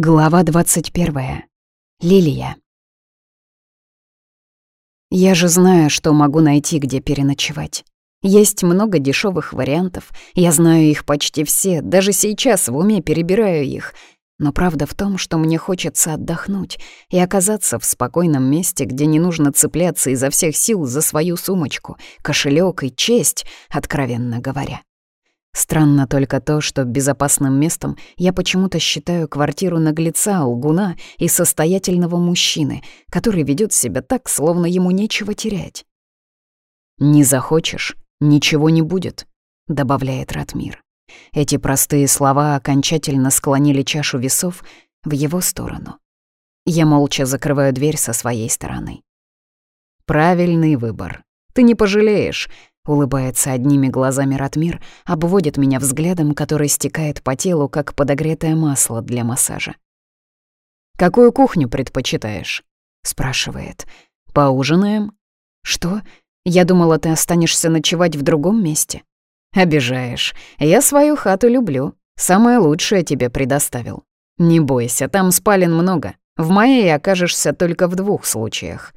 Глава 21. Лилия. Я же знаю, что могу найти, где переночевать. Есть много дешевых вариантов, я знаю их почти все, даже сейчас в уме перебираю их. Но правда в том, что мне хочется отдохнуть и оказаться в спокойном месте, где не нужно цепляться изо всех сил за свою сумочку, кошелек и честь, откровенно говоря. Странно только то, что безопасным местом я почему-то считаю квартиру наглеца, лгуна и состоятельного мужчины, который ведет себя так, словно ему нечего терять. «Не захочешь — ничего не будет», — добавляет Ратмир. Эти простые слова окончательно склонили чашу весов в его сторону. Я молча закрываю дверь со своей стороны. «Правильный выбор. Ты не пожалеешь», Улыбается одними глазами Ратмир, обводит меня взглядом, который стекает по телу, как подогретое масло для массажа. «Какую кухню предпочитаешь?» — спрашивает. «Поужинаем?» «Что? Я думала, ты останешься ночевать в другом месте». «Обижаешь. Я свою хату люблю. Самое лучшее тебе предоставил. Не бойся, там спален много. В моей окажешься только в двух случаях».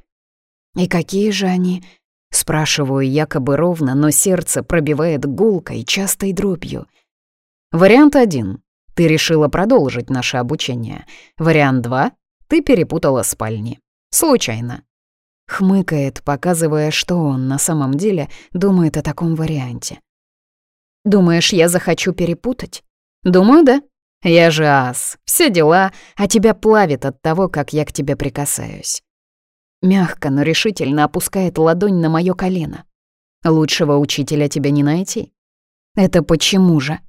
«И какие же они?» Спрашиваю якобы ровно, но сердце пробивает гулкой, частой дробью. Вариант 1. Ты решила продолжить наше обучение. Вариант 2. Ты перепутала спальни. Случайно. Хмыкает, показывая, что он на самом деле думает о таком варианте. «Думаешь, я захочу перепутать?» «Думаю, да. Я же ас. Все дела. А тебя плавит от того, как я к тебе прикасаюсь» мягко, но решительно опускает ладонь на мое колено. «Лучшего учителя тебя не найти?» «Это почему же?»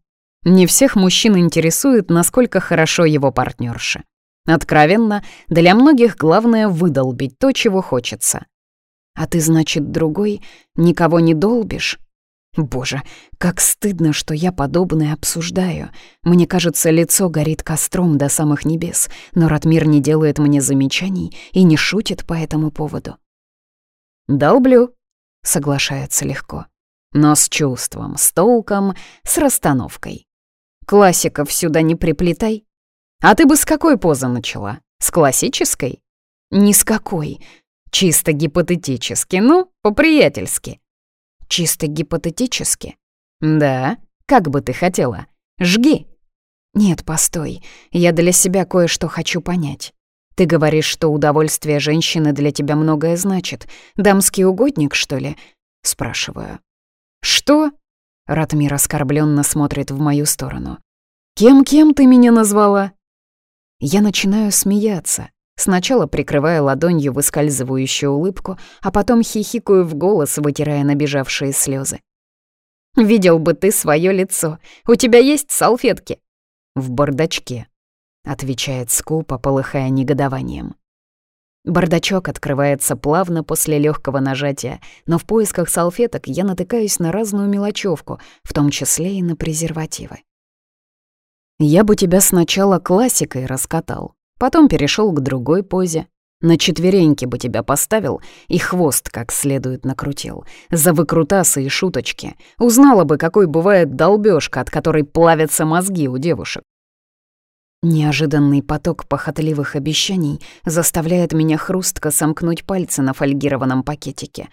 Не всех мужчин интересует, насколько хорошо его партнерша. Откровенно, для многих главное выдолбить то, чего хочется. «А ты, значит, другой, никого не долбишь?» Боже, как стыдно, что я подобное обсуждаю. Мне кажется, лицо горит костром до самых небес, но Ратмир не делает мне замечаний и не шутит по этому поводу. «Долблю», — соглашается легко. «Но с чувством, с толком, с расстановкой. Классиков сюда не приплетай. А ты бы с какой позы начала? С классической?» «Ни с какой. Чисто гипотетически, ну, по-приятельски». Чисто гипотетически. Да, как бы ты хотела. Жги. Нет, постой. Я для себя кое-что хочу понять. Ты говоришь, что удовольствие женщины для тебя многое значит. Дамский угодник, что ли? Спрашиваю. Что? Ратмир оскорбленно смотрит в мою сторону. «Кем-кем ты меня назвала?» Я начинаю смеяться, Сначала прикрывая ладонью выскальзывающую улыбку, а потом хихикаю в голос, вытирая набежавшие слезы. «Видел бы ты свое лицо. У тебя есть салфетки?» «В бардачке», — отвечает скупо, полыхая негодованием. Бардачок открывается плавно после легкого нажатия, но в поисках салфеток я натыкаюсь на разную мелочевку, в том числе и на презервативы. «Я бы тебя сначала классикой раскатал», Потом перешел к другой позе. На четвереньки бы тебя поставил и хвост как следует накрутил. За выкрутасы и шуточки. Узнала бы, какой бывает долбёжка, от которой плавятся мозги у девушек. Неожиданный поток похотливых обещаний заставляет меня хрустко сомкнуть пальцы на фольгированном пакетике.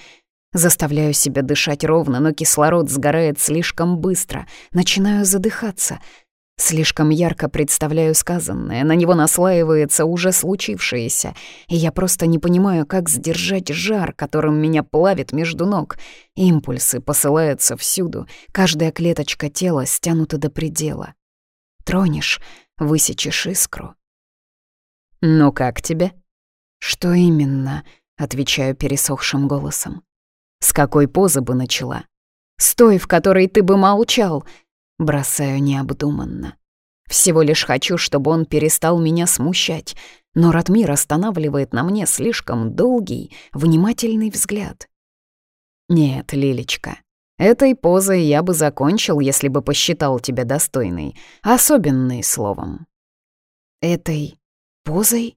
Заставляю себя дышать ровно, но кислород сгорает слишком быстро. Начинаю задыхаться — Слишком ярко представляю сказанное, на него наслаивается уже случившееся, и я просто не понимаю, как сдержать жар, которым меня плавит между ног. Импульсы посылаются всюду, каждая клеточка тела стянута до предела. Тронешь — высечешь искру. «Ну как тебе?» «Что именно?» — отвечаю пересохшим голосом. «С какой позы бы начала?» «С той, в которой ты бы молчал!» бросаю необдуманно. Всего лишь хочу, чтобы он перестал меня смущать, но Ратмир останавливает на мне слишком долгий, внимательный взгляд. «Нет, Лилечка, этой позой я бы закончил, если бы посчитал тебя достойной, особенной словом». «Этой позой?»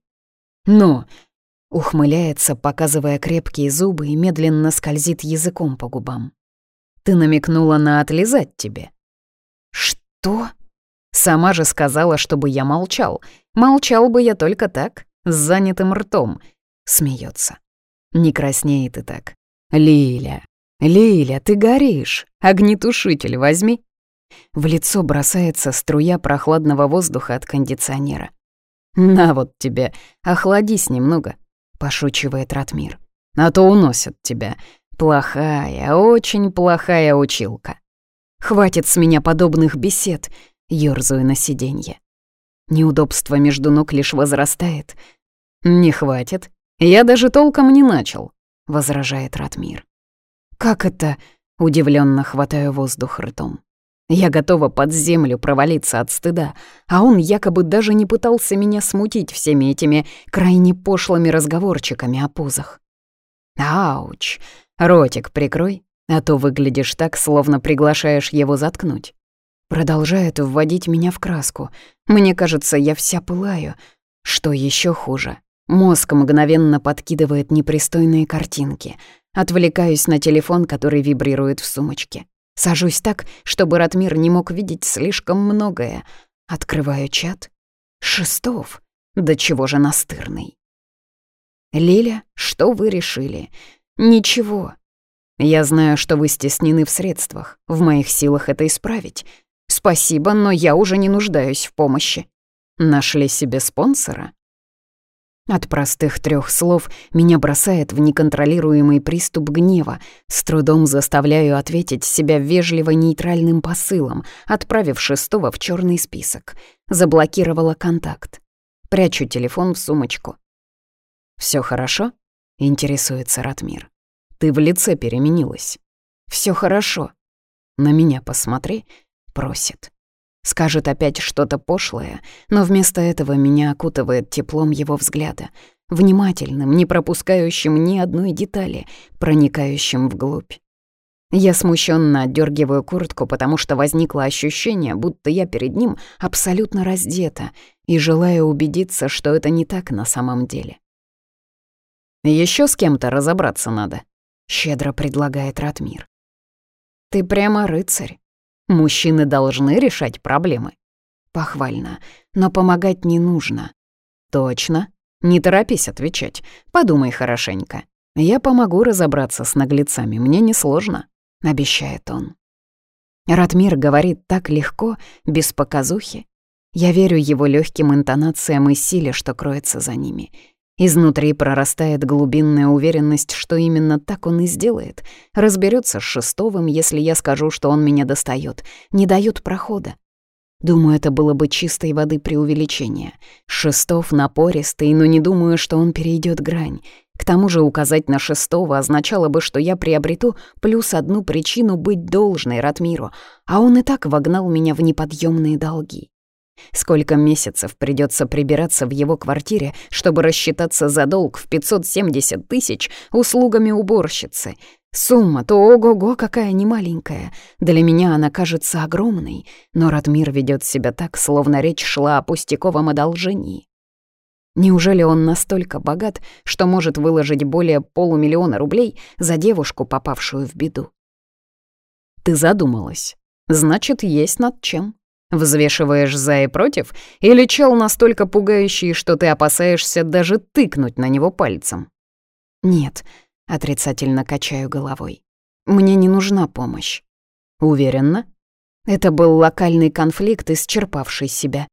«Ну!» — ухмыляется, показывая крепкие зубы и медленно скользит языком по губам. «Ты намекнула на отлизать тебе, «Что?» Сама же сказала, чтобы я молчал. Молчал бы я только так, с занятым ртом. Смеется. Не краснеет и так. «Лиля, Лиля, ты горишь! Огнетушитель возьми!» В лицо бросается струя прохладного воздуха от кондиционера. «На вот тебе, охладись немного», — пошучивает Ратмир. «А то уносят тебя. Плохая, очень плохая училка». Хватит с меня подобных бесед, ёрзаю на сиденье. Неудобство между ног лишь возрастает. Не хватит. Я даже толком не начал, возражает Ратмир. Как это? Удивленно хватаю воздух ртом. Я готова под землю провалиться от стыда, а он якобы даже не пытался меня смутить всеми этими крайне пошлыми разговорчиками о позах. «Ауч! Ротик прикрой!» А то выглядишь так, словно приглашаешь его заткнуть. Продолжает вводить меня в краску. Мне кажется, я вся пылаю. Что еще хуже? Мозг мгновенно подкидывает непристойные картинки. Отвлекаюсь на телефон, который вибрирует в сумочке. Сажусь так, чтобы Ратмир не мог видеть слишком многое. Открываю чат. Шестов. Да чего же настырный. «Лиля, что вы решили?» «Ничего. Я знаю, что вы стеснены в средствах. В моих силах это исправить. Спасибо, но я уже не нуждаюсь в помощи. Нашли себе спонсора? От простых трех слов меня бросает в неконтролируемый приступ гнева. С трудом заставляю ответить себя вежливо-нейтральным посылом, отправив шестого в черный список. Заблокировала контакт. Прячу телефон в сумочку. Все хорошо?» — интересуется Ратмир. Ты в лице переменилась. Все хорошо. На меня посмотри, просит. Скажет опять что-то пошлое, но вместо этого меня окутывает теплом его взгляда, внимательным, не пропускающим ни одной детали, проникающим вглубь. Я смущенно отдергиваю куртку, потому что возникло ощущение, будто я перед ним абсолютно раздета, и желаю убедиться, что это не так на самом деле. Еще с кем-то разобраться надо», — щедро предлагает Ратмир. «Ты прямо рыцарь. Мужчины должны решать проблемы». «Похвально, но помогать не нужно». «Точно. Не торопись отвечать. Подумай хорошенько. Я помогу разобраться с наглецами, мне несложно», — обещает он. Ратмир говорит так легко, без показухи. Я верю его легким интонациям и силе, что кроется за ними — Изнутри прорастает глубинная уверенность, что именно так он и сделает. Разберется с Шестовым, если я скажу, что он меня достает, не дает прохода. Думаю, это было бы чистой воды преувеличение. Шестов напористый, но не думаю, что он перейдет грань. К тому же указать на Шестого означало бы, что я приобрету плюс одну причину быть должной Ратмиру, а он и так вогнал меня в неподъемные долги. Сколько месяцев придется прибираться в его квартире, чтобы рассчитаться за долг в 570 тысяч услугами уборщицы? Сумма-то ого-го какая немаленькая. Для меня она кажется огромной, но Радмир ведет себя так, словно речь шла о пустяковом одолжении. Неужели он настолько богат, что может выложить более полумиллиона рублей за девушку, попавшую в беду? Ты задумалась. Значит, есть над чем. Взвешиваешь за и против? Или чел настолько пугающий, что ты опасаешься даже тыкнуть на него пальцем? Нет, отрицательно качаю головой. Мне не нужна помощь. Уверенно? Это был локальный конфликт, исчерпавший себя.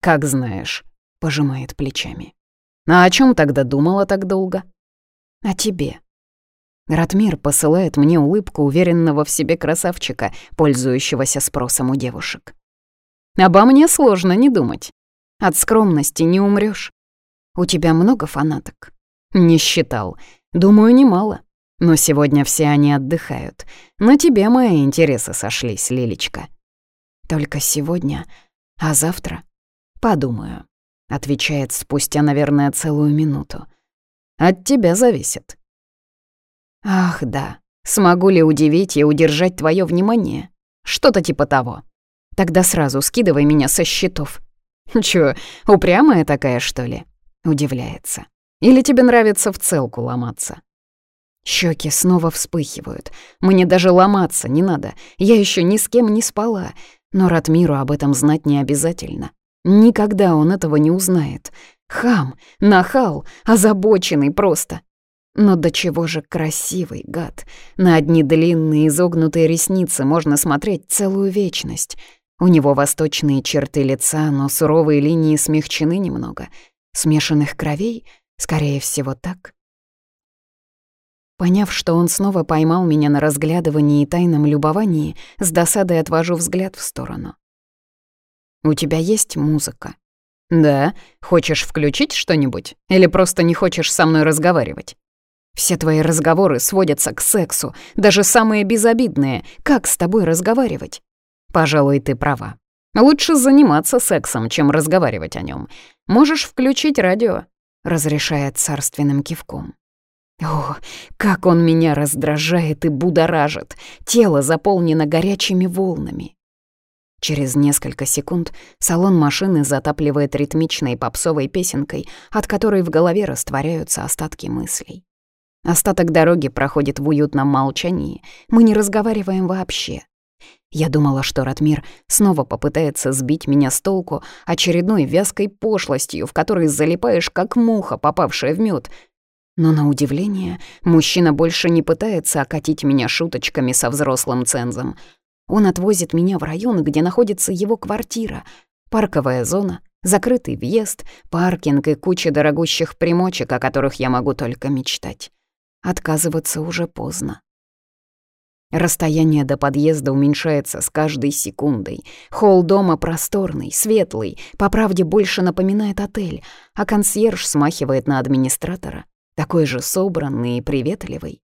Как знаешь, пожимает плечами. А о чем тогда думала так долго? О тебе. Ратмир посылает мне улыбку уверенного в себе красавчика, пользующегося спросом у девушек. Обо мне сложно не думать. От скромности не умрёшь. У тебя много фанаток? Не считал. Думаю, немало. Но сегодня все они отдыхают. На тебе мои интересы сошлись, Лилечка. Только сегодня, а завтра? Подумаю. Отвечает спустя, наверное, целую минуту. От тебя зависит. Ах, да. Смогу ли удивить и удержать твое внимание? Что-то типа того. Тогда сразу скидывай меня со счетов. Чё, упрямая такая, что ли? Удивляется. Или тебе нравится в целку ломаться? Щеки снова вспыхивают. Мне даже ломаться не надо. Я еще ни с кем не спала. Но Ратмиру об этом знать не обязательно. Никогда он этого не узнает. Хам, нахал, озабоченный просто. Но до чего же красивый гад. На одни длинные изогнутые ресницы можно смотреть целую вечность. У него восточные черты лица, но суровые линии смягчены немного. Смешанных кровей, скорее всего, так. Поняв, что он снова поймал меня на разглядывании и тайном любовании, с досадой отвожу взгляд в сторону. «У тебя есть музыка?» «Да. Хочешь включить что-нибудь? Или просто не хочешь со мной разговаривать?» «Все твои разговоры сводятся к сексу, даже самые безобидные. Как с тобой разговаривать?» Пожалуй, ты права. Лучше заниматься сексом, чем разговаривать о нем. Можешь включить радио», — разрешает царственным кивком. О, как он меня раздражает и будоражит. Тело заполнено горячими волнами. Через несколько секунд салон машины затапливает ритмичной попсовой песенкой, от которой в голове растворяются остатки мыслей. Остаток дороги проходит в уютном молчании. Мы не разговариваем вообще. Я думала, что Ратмир снова попытается сбить меня с толку очередной вязкой пошлостью, в которой залипаешь, как муха, попавшая в мед. Но на удивление, мужчина больше не пытается окатить меня шуточками со взрослым цензом. Он отвозит меня в район, где находится его квартира, парковая зона, закрытый въезд, паркинг и куча дорогущих примочек, о которых я могу только мечтать. Отказываться уже поздно. Расстояние до подъезда уменьшается с каждой секундой. Холл дома просторный, светлый, по правде больше напоминает отель, а консьерж смахивает на администратора, такой же собранный и приветливый.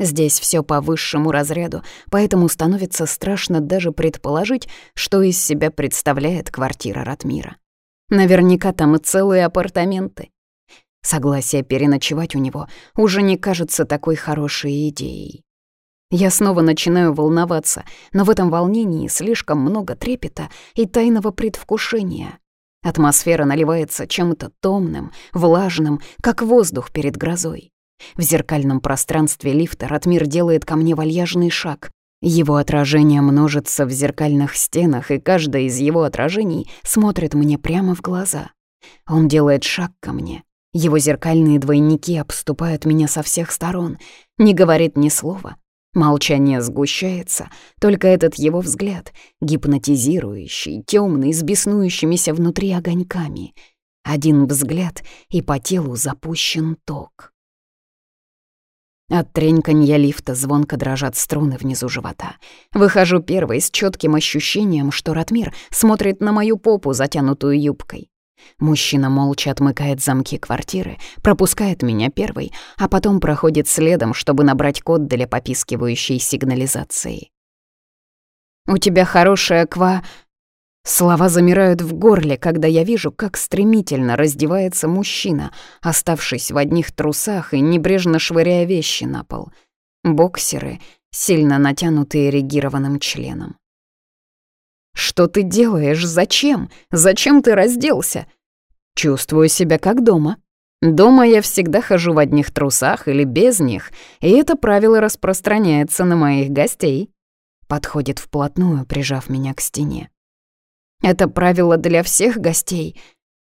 Здесь все по высшему разряду, поэтому становится страшно даже предположить, что из себя представляет квартира Ратмира. Наверняка там и целые апартаменты. Согласие переночевать у него уже не кажется такой хорошей идеей. Я снова начинаю волноваться, но в этом волнении слишком много трепета и тайного предвкушения. Атмосфера наливается чем-то томным, влажным, как воздух перед грозой. В зеркальном пространстве лифта Ратмир делает ко мне вальяжный шаг. Его отражение множится в зеркальных стенах, и каждое из его отражений смотрит мне прямо в глаза. Он делает шаг ко мне. Его зеркальные двойники обступают меня со всех сторон, не говорит ни слова, Молчание сгущается, только этот его взгляд, гипнотизирующий, темный, с беснующимися внутри огоньками. Один взгляд, и по телу запущен ток. От треньканья лифта звонко дрожат струны внизу живота. Выхожу первой с четким ощущением, что Ратмир смотрит на мою попу, затянутую юбкой. Мужчина молча отмыкает замки квартиры, пропускает меня первый, а потом проходит следом, чтобы набрать код для попискивающей сигнализации. «У тебя хорошая ква...» Слова замирают в горле, когда я вижу, как стремительно раздевается мужчина, оставшись в одних трусах и небрежно швыряя вещи на пол. Боксеры, сильно натянутые регированным членом. Что ты делаешь? Зачем? Зачем ты разделся? Чувствую себя как дома. Дома я всегда хожу в одних трусах или без них, и это правило распространяется на моих гостей. Подходит вплотную, прижав меня к стене. Это правило для всех гостей.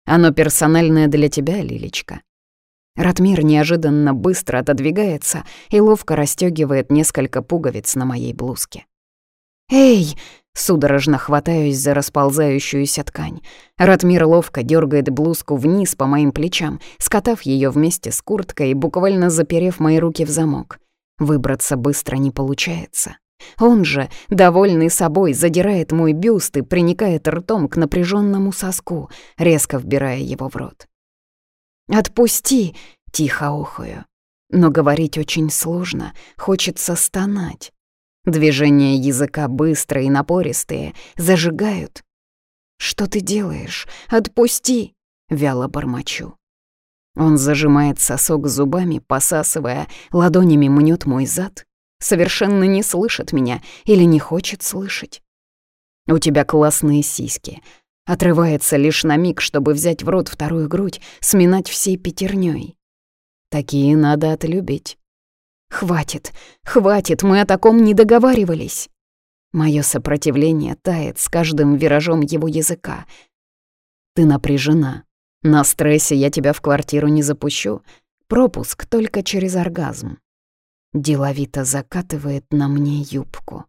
Оно персональное для тебя, Лилечка. Ратмир неожиданно быстро отодвигается и ловко расстегивает несколько пуговиц на моей блузке. «Эй!» Судорожно хватаюсь за расползающуюся ткань. Ратмир ловко дергает блузку вниз по моим плечам, скатав ее вместе с курткой буквально заперев мои руки в замок. Выбраться быстро не получается. Он же, довольный собой, задирает мой бюст и приникает ртом к напряженному соску, резко вбирая его в рот. «Отпусти!» — тихо охаю. Но говорить очень сложно, хочется стонать. Движения языка быстрые и напористые, зажигают. «Что ты делаешь? Отпусти!» — вяло бормочу. Он зажимает сосок зубами, посасывая, ладонями мнет мой зад. Совершенно не слышит меня или не хочет слышать. «У тебя классные сиськи», Отрывается лишь на миг, чтобы взять в рот вторую грудь, сминать всей пятерней. Такие надо отлюбить. Хватит, хватит, мы о таком не договаривались. Мое сопротивление тает с каждым виражом его языка. Ты напряжена. На стрессе я тебя в квартиру не запущу. Пропуск только через оргазм. Деловито закатывает на мне юбку.